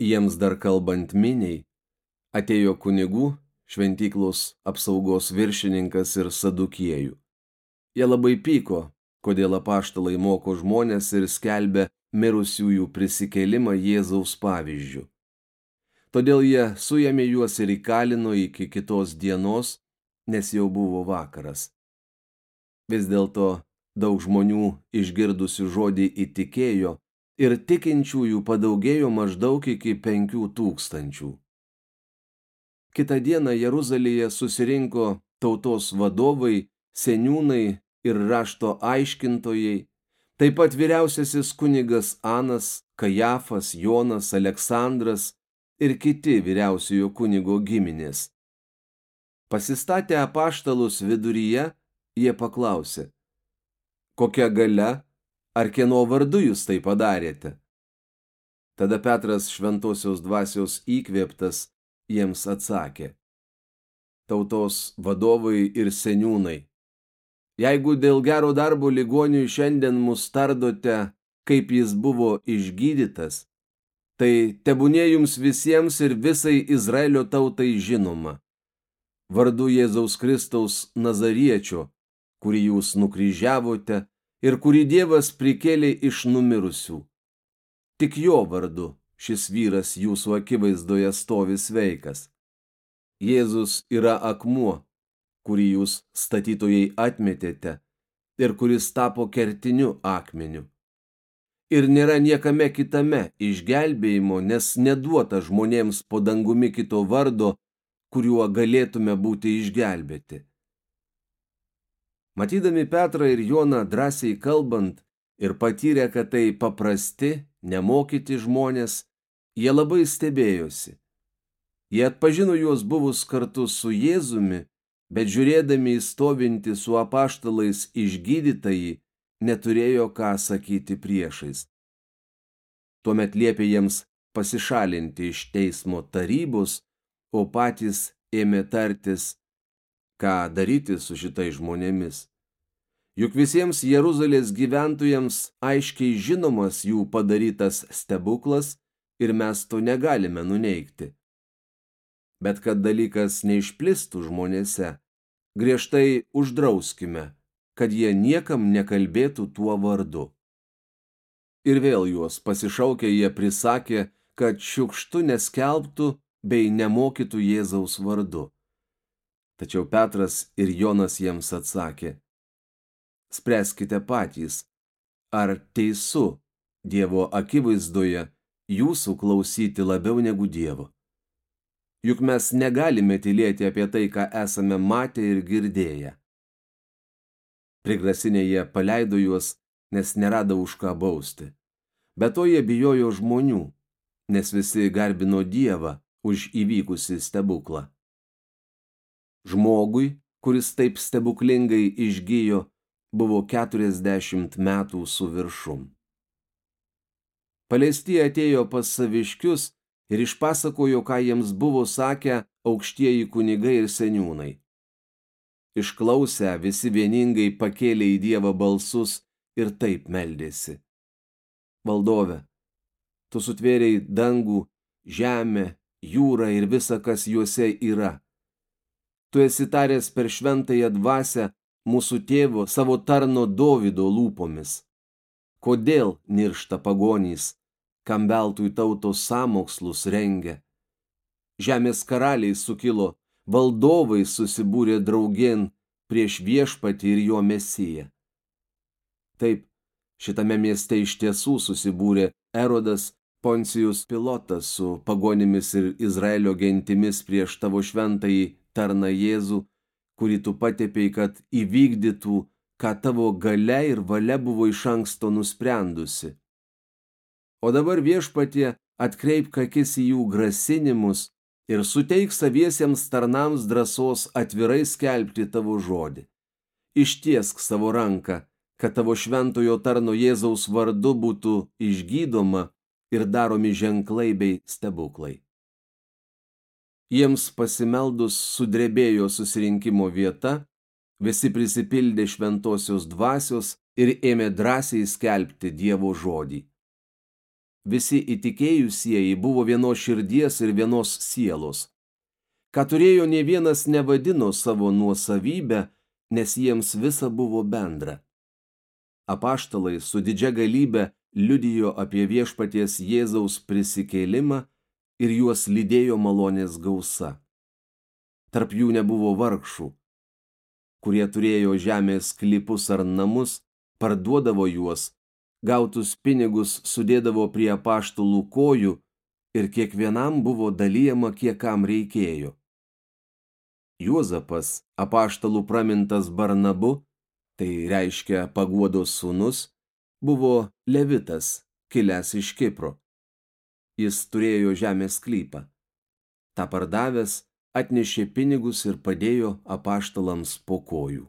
Jiems dar kalbant miniai, atėjo kunigų, šventyklos apsaugos viršininkas ir sadukiejų. Jie labai pyko, kodėl apaštalai moko žmonės ir skelbia mirusiųjų prisikelimą Jėzaus pavyzdžių. Todėl jie suėmė juos ir įkalino iki kitos dienos, nes jau buvo vakaras. Vis dėlto daug žmonių išgirdusių žodį įtikėjo ir tikinčiųjų padaugėjo maždaug iki penkių tūkstančių. Kita diena Jeruzalėje susirinko tautos vadovai, seniūnai ir rašto aiškintojai, taip pat vyriausiasis kunigas Anas, Kajafas, Jonas, Aleksandras ir kiti vyriausiojo kunigo giminės. Pasistatę apaštalus viduryje, jie paklausė, kokia gale ar kieno vardu jūs tai padarėte? Tada Petras šventosios dvasios įkvėptas jiems atsakė. Tautos vadovai ir seniūnai. Jeigu dėl gero darbo ligoniui šiandien mus tardote, kaip jis buvo išgydytas, tai tebūnė jums visiems ir visai Izraelio tautai žinoma. Vardu Jėzaus Kristaus Nazariečio, kurį jūs nukryžiavote ir kurį Dievas prikėlė iš numirusių. Tik jo vardu šis vyras jūsų akivaizdoje stovi sveikas. Jėzus yra akmuo, kurį jūs statytojai atmetėte ir kuris tapo kertiniu akmeniu ir nėra niekame kitame išgelbėjimo, nes neduota žmonėms po dangumi kito vardo, kuriuo galėtume būti išgelbėti. Matydami Petrą ir Joną drąsiai kalbant ir patyrę, kad tai paprasti, nemokyti žmonės, jie labai stebėjosi. Jie atpažino juos buvus kartu su Jėzumi, bet žiūrėdami į stovinti su apaštalais išgydytąjį, neturėjo ką sakyti priešais. Tuomet liepė jiems pasišalinti iš teismo tarybos, o patys ėmė tartis, ką daryti su šitai žmonėmis. Juk visiems Jeruzalės gyventojams aiškiai žinomas jų padarytas stebuklas ir mes to negalime nuneikti. Bet kad dalykas neišplistų žmonėse, griežtai uždrauskime – kad jie niekam nekalbėtų tuo vardu. Ir vėl juos pasišaukę jie prisakė, kad šiukštu neskelbtų bei nemokytų Jėzaus vardu. Tačiau Petras ir Jonas jiems atsakė, spręskite patys, ar teisu Dievo akivaizdoje jūsų klausyti labiau negu Dievo. Juk mes negalime tylėti apie tai, ką esame matę ir girdėję. Prigrasinę jie paleido juos, nes nerado už ką bausti. Be to jie bijojo žmonių, nes visi garbino Dievą už įvykusi stebuklą. Žmogui, kuris taip stebuklingai išgyjo, buvo 40 metų su viršum. Paleisti atėjo pas saviškius ir išpasakojo, ką jiems buvo sakę aukštieji kunigai ir seniūnai. Išklausę visi vieningai pakėlė į Dievą balsus ir taip meldėsi. Valdove, tu sutvėrei dangų, žemę, jūrą ir visa, kas juose yra. Tu esi taręs per šventąją dvasę mūsų tėvo savo tarno Dovido lūpomis. Kodėl niršta pagonys, kam veltui tautos samokslus rengia? Žemės karaliai sukilo valdovai susibūrė draugien prieš viešpatį ir jo mesiją. Taip, šitame mieste iš tiesų susibūrė Erodas Poncijus Pilotas su pagonimis ir Izraelio gentimis prieš tavo šventąjį tarną Jėzų, kurį tu patepėjai, kad įvykdytų, ką tavo gale ir valia buvo iš anksto nusprendusi. O dabar viešpatie atkreip akis į jų grasinimus ir suteik saviesiems tarnams drąsos atvirai skelbti tavo žodį. Ištiesk savo ranką, kad tavo šventojo tarno Jėzaus vardu būtų išgydoma ir daromi ženklai bei stebuklai. Jiems pasimeldus sudrebėjo susirinkimo vieta, visi prisipildė šventosios dvasios ir ėmė drąsiai skelbti Dievo žodį. visi įtikėjusieji buvo vienos širdies ir vienos sielos. Ką turėjo ne vienas nevadino savo nuosavybę, nes jiems visa buvo bendra. Apaštalai su didžia galybė liudijo apie viešpaties Jėzaus prisikėlimą ir juos lydėjo malonės gausa. Tarp jų nebuvo vargšų, kurie turėjo žemės klipus ar namus, parduodavo juos, gautus pinigus sudėdavo prie apaštalų kojų ir kiekvienam buvo dalyjama, kiek kam reikėjo. Juozapas, apaštalų pramintas Barnabu, tai reiškia paguodos sūnus, buvo levitas, kilęs iš Kipro. Jis turėjo žemės sklypą. Ta pardavęs atnešė pinigus ir padėjo apaštalams po kojų.